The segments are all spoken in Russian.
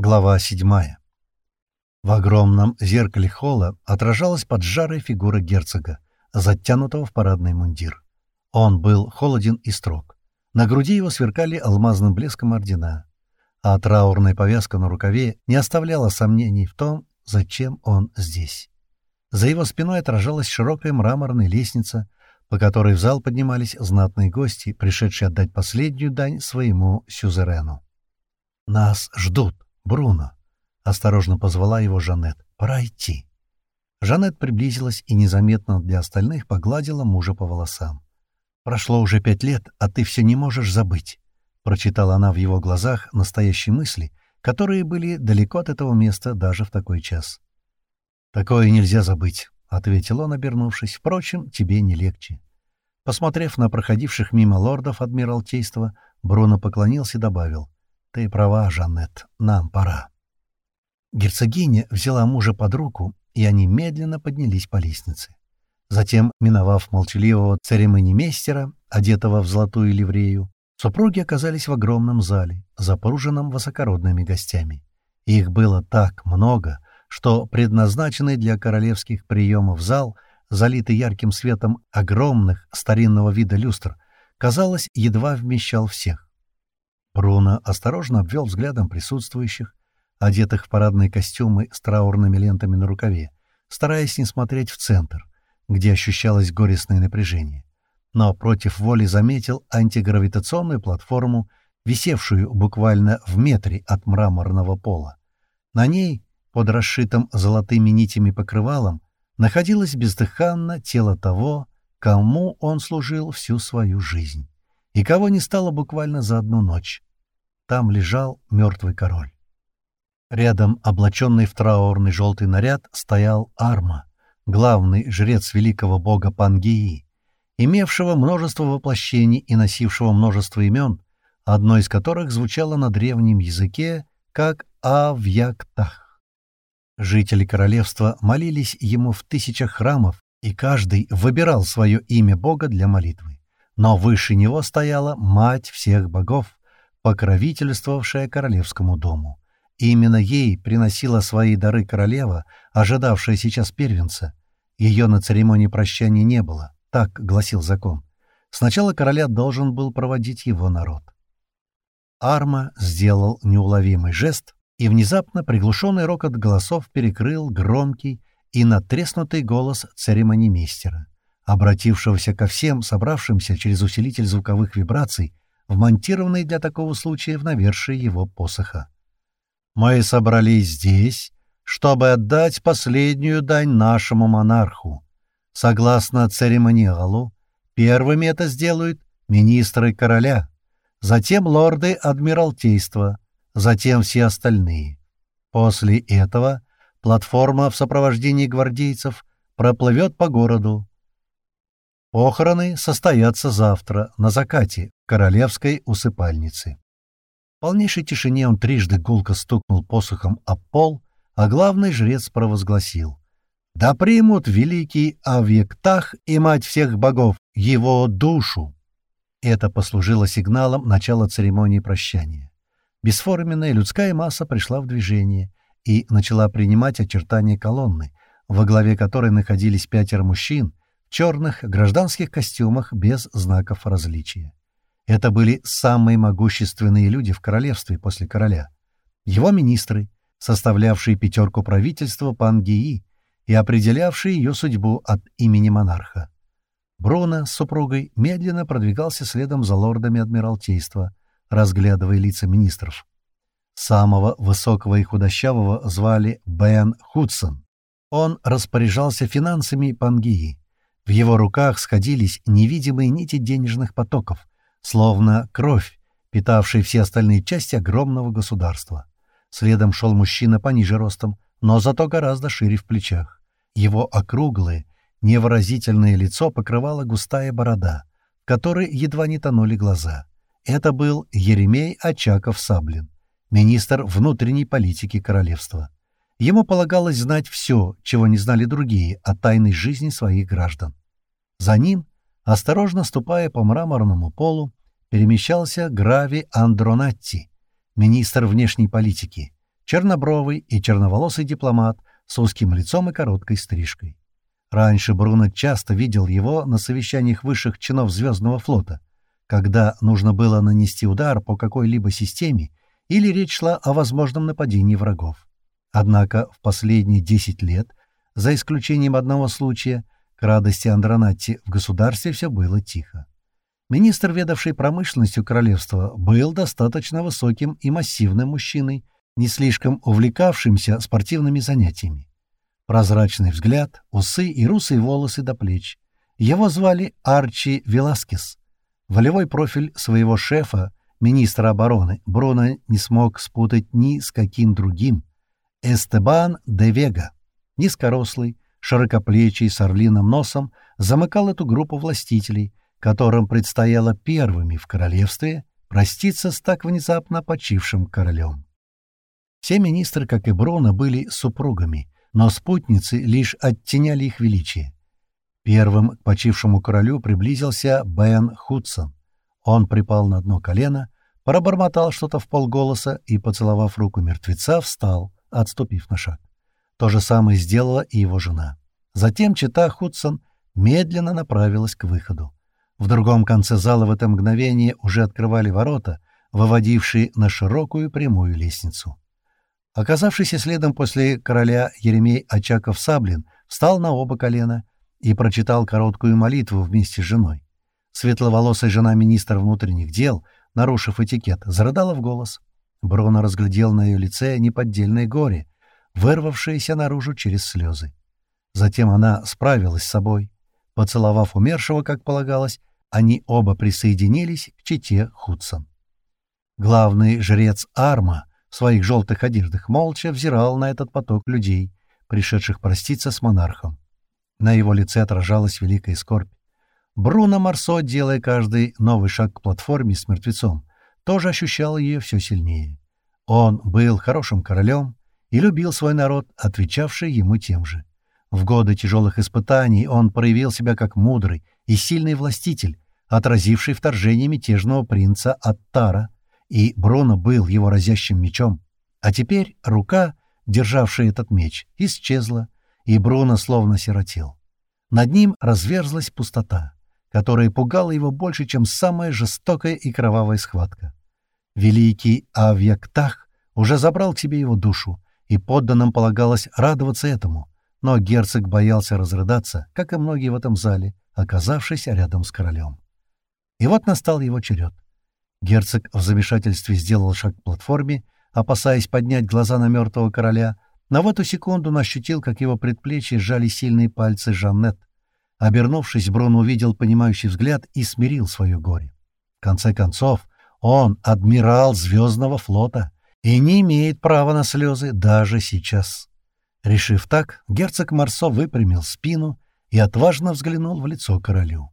Глава 7. В огромном зеркале холла отражалась поджарая фигура герцога, затянутого в парадный мундир. Он был холоден и строг. На груди его сверкали алмазным блеском ордена, а траурная повязка на рукаве не оставляла сомнений в том, зачем он здесь. За его спиной отражалась широкая мраморная лестница, по которой в зал поднимались знатные гости, пришедшие отдать последнюю дань своему сюзерену. «Нас ждут!» «Бруно!» — осторожно позвала его Жанет. «Пора идти». Жанет приблизилась и незаметно для остальных погладила мужа по волосам. «Прошло уже пять лет, а ты все не можешь забыть», — прочитала она в его глазах настоящие мысли, которые были далеко от этого места даже в такой час. «Такое нельзя забыть», — ответил он, обернувшись. «Впрочем, тебе не легче». Посмотрев на проходивших мимо лордов Адмиралтейства, Бруно поклонился и добавил. «Ты права, Жанет, нам пора». Герцогиня взяла мужа под руку, и они медленно поднялись по лестнице. Затем, миновав молчаливого церемонимейстера, одетого в золотую ливрею, супруги оказались в огромном зале, запруженном высокородными гостями. Их было так много, что предназначенный для королевских приемов зал, залитый ярким светом огромных старинного вида люстр, казалось, едва вмещал всех. Бруно осторожно обвел взглядом присутствующих, одетых в парадные костюмы с траурными лентами на рукаве, стараясь не смотреть в центр, где ощущалось горестное напряжение. Но против воли заметил антигравитационную платформу, висевшую буквально в метре от мраморного пола. На ней, под расшитым золотыми нитями покрывалом, находилось бездыханно тело того, кому он служил всю свою жизнь, и кого не стало буквально за одну ночь. Там лежал мертвый король. Рядом, облаченный в траурный желтый наряд, стоял Арма, главный жрец великого бога Пангии, имевшего множество воплощений и носившего множество имен, одно из которых звучало на древнем языке как Авьяктах. Жители королевства молились ему в тысячах храмов, и каждый выбирал свое имя бога для молитвы. Но выше него стояла мать всех богов, покровительствовавшая королевскому дому. И именно ей приносила свои дары королева, ожидавшая сейчас первенца. Ее на церемонии прощания не было, так гласил закон. Сначала короля должен был проводить его народ. Арма сделал неуловимый жест, и внезапно приглушенный рокот голосов перекрыл громкий и натреснутый голос церемонимейстера, обратившегося ко всем собравшимся через усилитель звуковых вибраций вмонтированный для такого случая в навершие его посоха. «Мы собрались здесь, чтобы отдать последнюю дань нашему монарху. Согласно церемониалу, первыми это сделают министры короля, затем лорды Адмиралтейства, затем все остальные. После этого платформа в сопровождении гвардейцев проплывет по городу, Похороны состоятся завтра, на закате, в королевской усыпальнице. В полнейшей тишине он трижды гулко стукнул посохом о пол, а главный жрец провозгласил. «Да примут великий Авьектах и мать всех богов, его душу!» Это послужило сигналом начала церемонии прощания. Бесформенная людская масса пришла в движение и начала принимать очертания колонны, во главе которой находились пятеро мужчин, черных гражданских костюмах без знаков различия. Это были самые могущественные люди в королевстве после короля. Его министры, составлявшие пятерку правительства Пангии и определявшие ее судьбу от имени монарха. Бруно с супругой медленно продвигался следом за лордами Адмиралтейства, разглядывая лица министров. Самого высокого и худощавого звали Бен Худсон. Он распоряжался финансами Пангии, в его руках сходились невидимые нити денежных потоков, словно кровь, питавшая все остальные части огромного государства. Следом шел мужчина пониже ростом, но зато гораздо шире в плечах. Его округлое, невыразительное лицо покрывала густая борода, в которой едва не тонули глаза. Это был Еремей Очаков-Саблин, министр внутренней политики королевства. Ему полагалось знать все, чего не знали другие, о тайной жизни своих граждан. За ним, осторожно ступая по мраморному полу, перемещался Грави Андронатти, министр внешней политики, чернобровый и черноволосый дипломат с узким лицом и короткой стрижкой. Раньше Бруно часто видел его на совещаниях высших чинов Звездного флота, когда нужно было нанести удар по какой-либо системе или речь шла о возможном нападении врагов. Однако в последние 10 лет, за исключением одного случая, к радости Андронатти в государстве все было тихо. Министр, ведавший промышленностью королевства, был достаточно высоким и массивным мужчиной, не слишком увлекавшимся спортивными занятиями. Прозрачный взгляд, усы и русые волосы до плеч. Его звали Арчи Веласкес. Волевой профиль своего шефа, министра обороны, Бруно не смог спутать ни с каким другим. Эстебан де Вега, низкорослый, широкоплечий, с орлиным носом, замыкал эту группу властителей, которым предстояло первыми в королевстве проститься с так внезапно почившим королем. Все министры, как и Бруно, были супругами, но спутницы лишь оттеняли их величие. Первым к почившему королю приблизился Бен Худсон. Он припал на дно колено, пробормотал что-то в полголоса и, поцеловав руку мертвеца, встал, отступив на шаг. То же самое сделала и его жена. Затем чита Худсон медленно направилась к выходу. В другом конце зала в это мгновение уже открывали ворота, выводившие на широкую прямую лестницу. Оказавшийся следом после короля Еремей Очаков-Саблин встал на оба колена и прочитал короткую молитву вместе с женой. Светловолосая жена министра внутренних дел, нарушив этикет, зарыдала в голос. Бруно разглядел на ее лице неподдельное горе, вырвавшееся наружу через слезы. Затем она справилась с собой. Поцеловав умершего, как полагалось, они оба присоединились к чете Худсон. Главный жрец Арма в своих желтых одеждах молча взирал на этот поток людей, пришедших проститься с монархом. На его лице отражалась великая скорбь. Бруно Марсо, делая каждый новый шаг к платформе с мертвецом, тоже ощущал ее все сильнее. Он был хорошим королем и любил свой народ, отвечавший ему тем же. В годы тяжелых испытаний он проявил себя как мудрый и сильный властитель, отразивший вторжение мятежного принца Аттара, и Бруно был его разящим мечом. А теперь рука, державшая этот меч, исчезла, и Бруно словно сиротел. Над ним разверзлась пустота, которая пугала его больше, чем самая жестокая и кровавая схватка. Великий Авьяктах уже забрал к себе его душу, и подданным полагалось радоваться этому — но герцог боялся разрыдаться, как и многие в этом зале, оказавшись рядом с королем. И вот настал его черед. Герцог в замешательстве сделал шаг к платформе, опасаясь поднять глаза на мертвого короля, но в эту секунду он ощутил, как его предплечье сжали сильные пальцы Жаннет. Обернувшись, Брун увидел понимающий взгляд и смирил свое горе. В конце концов, он — адмирал Звездного флота и не имеет права на слезы даже сейчас. Решив так, герцог Марсо выпрямил спину и отважно взглянул в лицо королю.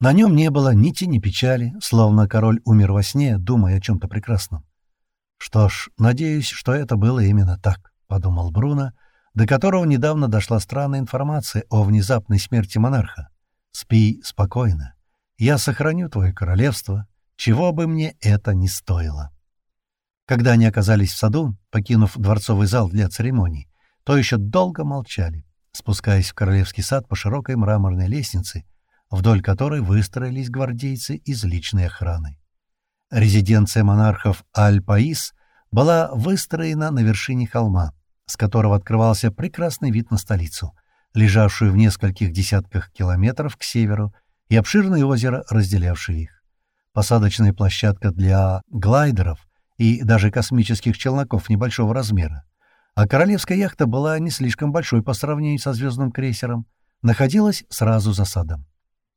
На нем не было ни тени печали, словно король умер во сне, думая о чем-то прекрасном. «Что ж, надеюсь, что это было именно так», — подумал Бруно, до которого недавно дошла странная информация о внезапной смерти монарха. «Спи спокойно. Я сохраню твое королевство, чего бы мне это ни стоило». Когда они оказались в саду, покинув дворцовый зал для церемоний, то еще долго молчали, спускаясь в королевский сад по широкой мраморной лестнице, вдоль которой выстроились гвардейцы из личной охраны. Резиденция монархов Аль-Паис была выстроена на вершине холма, с которого открывался прекрасный вид на столицу, лежавшую в нескольких десятках километров к северу, и обширное озеро, разделявшее их. Посадочная площадка для глайдеров и даже космических челноков небольшого размера, а королевская яхта была не слишком большой по сравнению со звездным крейсером, находилась сразу за садом.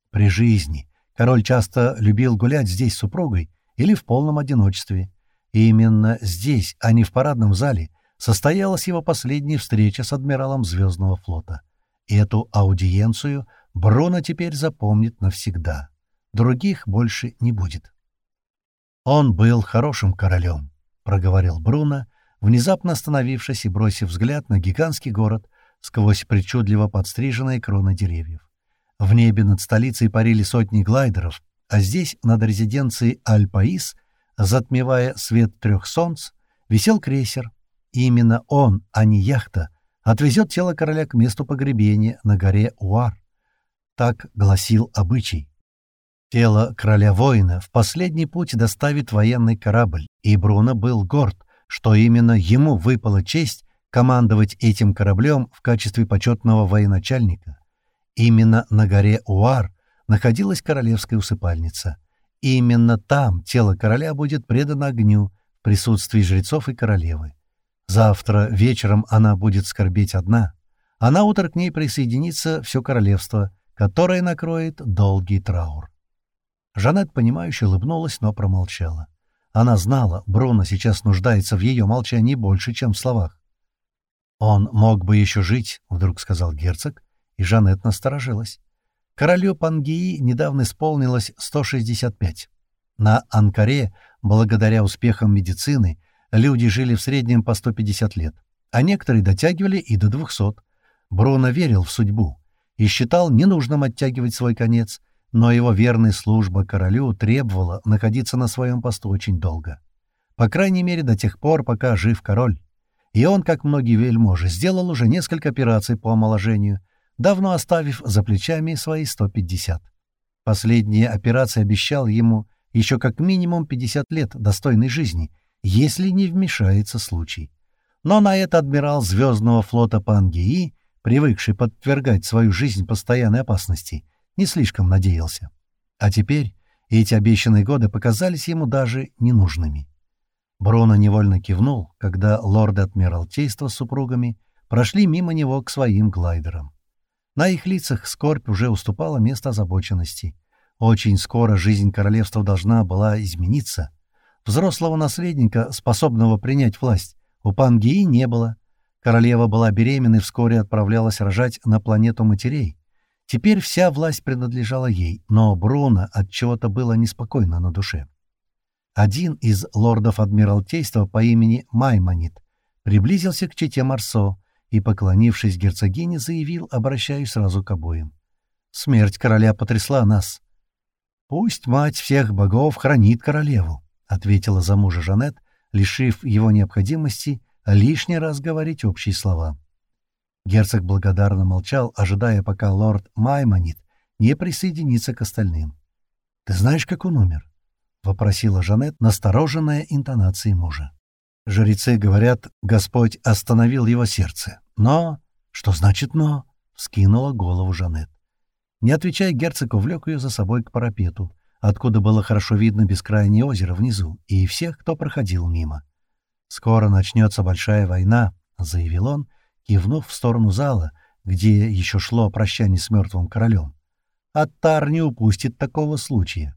При жизни король часто любил гулять здесь с супругой или в полном одиночестве. И именно здесь, а не в парадном зале, состоялась его последняя встреча с адмиралом Звездного флота. И эту аудиенцию Бруно теперь запомнит навсегда. Других больше не будет. «Он был хорошим королем», — проговорил Бруно, внезапно остановившись и бросив взгляд на гигантский город сквозь причудливо подстриженные кроны деревьев. В небе над столицей парили сотни глайдеров, а здесь, над резиденцией Аль-Паис, затмевая свет трех солнц, висел крейсер, Именно он, а не яхта, отвезет тело короля к месту погребения на горе Уар. Так гласил обычай. Тело короля-воина в последний путь доставит военный корабль, и Бруно был горд, что именно ему выпала честь командовать этим кораблем в качестве почетного военачальника. Именно на горе Уар находилась королевская усыпальница. Именно там тело короля будет предано огню в присутствии жрецов и королевы. Завтра вечером она будет скорбеть одна, а на утро к ней присоединится все королевство, которое накроет долгий траур. Жанет, понимающе улыбнулась, но промолчала. Она знала, Бруно сейчас нуждается в ее молчании больше, чем в словах. «Он мог бы еще жить», — вдруг сказал герцог, и Жанет насторожилась. Королю Пангии недавно исполнилось 165. На Анкаре, благодаря успехам медицины, люди жили в среднем по 150 лет, а некоторые дотягивали и до 200. Бруно верил в судьбу и считал ненужным оттягивать свой конец — но его верная служба королю требовала находиться на своем посту очень долго. По крайней мере, до тех пор, пока жив король. И он, как многие вельможи, сделал уже несколько операций по омоложению, давно оставив за плечами свои 150. Последняя операция обещала ему еще как минимум 50 лет достойной жизни, если не вмешается случай. Но на это адмирал Звездного флота Пангеи, привыкший подвергать свою жизнь постоянной опасности, не слишком надеялся. А теперь эти обещанные годы показались ему даже ненужными. Бруно невольно кивнул, когда лорды Адмиралтейства с супругами прошли мимо него к своим глайдерам. На их лицах скорбь уже уступала место озабоченности. Очень скоро жизнь королевства должна была измениться. Взрослого наследника, способного принять власть, у Пангии не было. Королева была беременна и вскоре отправлялась рожать на планету матерей. Теперь вся власть принадлежала ей, но Бруно от чего-то было неспокойно на душе. Один из лордов Адмиралтейства по имени Маймонит приблизился к чете Марсо и, поклонившись герцогине, заявил, обращаясь сразу к обоим. «Смерть короля потрясла нас». «Пусть мать всех богов хранит королеву», — ответила за мужа Жанет, лишив его необходимости лишний раз говорить общие слова. Герцог благодарно молчал, ожидая, пока лорд Маймонит не присоединится к остальным. «Ты знаешь, как он умер?» — вопросила Жанет, настороженная интонацией мужа. Жрецы говорят, Господь остановил его сердце. Но... Что значит «но»? — вскинула голову Жанет. Не отвечая, герцог увлек ее за собой к парапету, откуда было хорошо видно бескрайнее озеро внизу и всех, кто проходил мимо. «Скоро начнется большая война», — заявил он, кивнув в сторону зала, где еще шло прощание с мертвым королем. Аттар не упустит такого случая,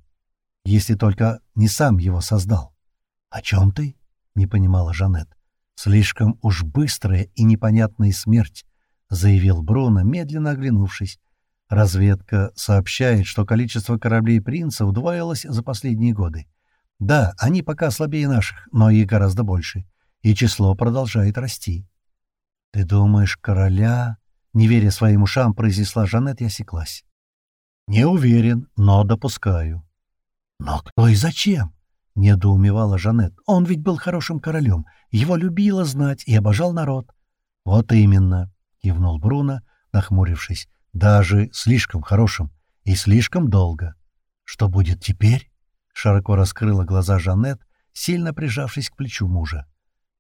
если только не сам его создал. — О чем ты? — не понимала Жанет. — Слишком уж быстрая и непонятная смерть, — заявил Бруно, медленно оглянувшись. Разведка сообщает, что количество кораблей принца удвоилось за последние годы. Да, они пока слабее наших, но их гораздо больше, и число продолжает расти. «Ты думаешь, короля?» — не веря своим ушам, произнесла Жанет и осеклась. «Не уверен, но допускаю». «Но кто и зачем?» — недоумевала Жанет. «Он ведь был хорошим королем, его любила знать и обожал народ». «Вот именно», — кивнул Бруно, нахмурившись, — «даже слишком хорошим и слишком долго». «Что будет теперь?» — широко раскрыла глаза Жанет, сильно прижавшись к плечу мужа.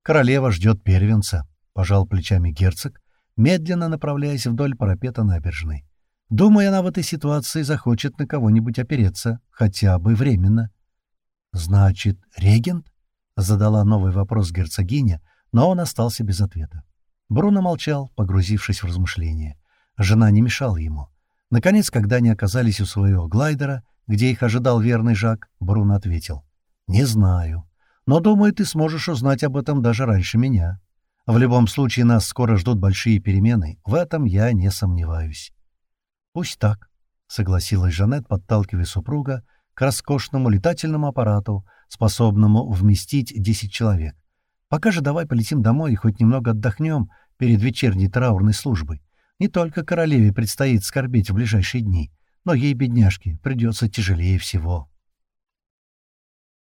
«Королева ждет первенца» пожал плечами герцог, медленно направляясь вдоль парапета набережной. Думаю, она в этой ситуации захочет на кого-нибудь опереться, хотя бы временно. «Значит, регент?» — задала новый вопрос герцогиня, но он остался без ответа. Бруно молчал, погрузившись в размышления. Жена не мешала ему. Наконец, когда они оказались у своего глайдера, где их ожидал верный Жак, Бруно ответил. «Не знаю. Но, думаю, ты сможешь узнать об этом даже раньше меня. В любом случае нас скоро ждут большие перемены, в этом я не сомневаюсь. Пусть так, — согласилась Жанет, подталкивая супруга к роскошному летательному аппарату, способному вместить десять человек. Пока же давай полетим домой и хоть немного отдохнем перед вечерней траурной службой. Не только королеве предстоит скорбеть в ближайшие дни, но ей, бедняжке, придется тяжелее всего.